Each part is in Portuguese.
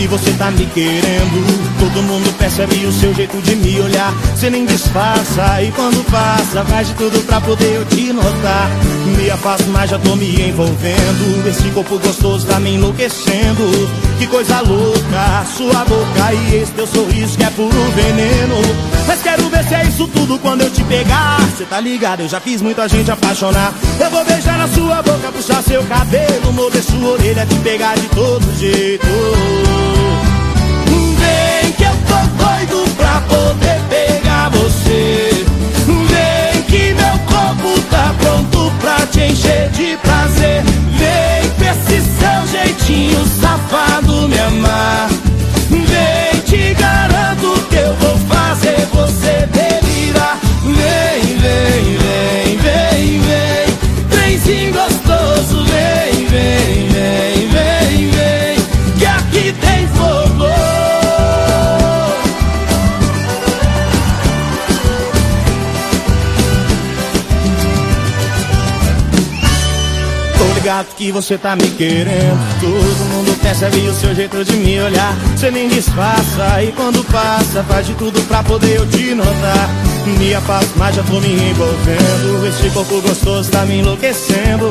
que você tá me querendo. Todo mundo percebe o seu jeito de me olhar. Você nem disfarça e quando passa, faz de tudo pra poder eu te notar. Me afasto, mas já tô me envolvendo. Esse corpo gostoso tá me enlouquecendo. Que coisa louca, sua boca e esse teu sorriso que é puro veneno. Mas quero ver se é isso tudo quando eu te pegar. Cê tá ligado, eu já fiz muita gente apaixonar. Eu vou beijar na sua boca, puxar seu cabelo, mover sua orelha, te pegar de todo jeito. Ligado que você tá me querendo. Todo mundo percebe o seu jeito de me olhar. Você nem disfarça e quando passa, faz de tudo pra poder eu te notar. Me afasto, mas já tô me envolvendo. Esse corpo gostoso tá me enlouquecendo.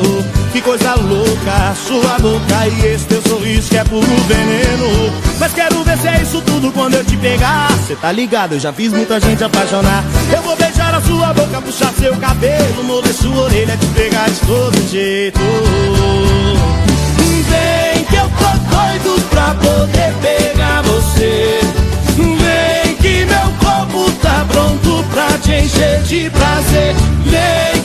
Que coisa louca, sua boca e esse teu sorriso que é puro veneno. Mas quero ver se é isso tudo quando eu te pegar. Cê tá ligado, eu já fiz muita gente apaixonar. Eu vou a sua boca, puxar seu cabelo, morder sua orelha, te pegar de todo jeito. Vem que eu tô doido pra poder pegar você. Vem que meu corpo tá pronto pra te encher de prazer. Vem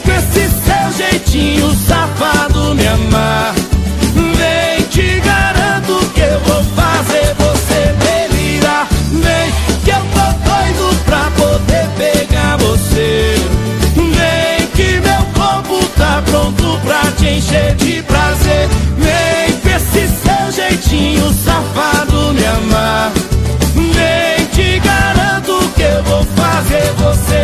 você.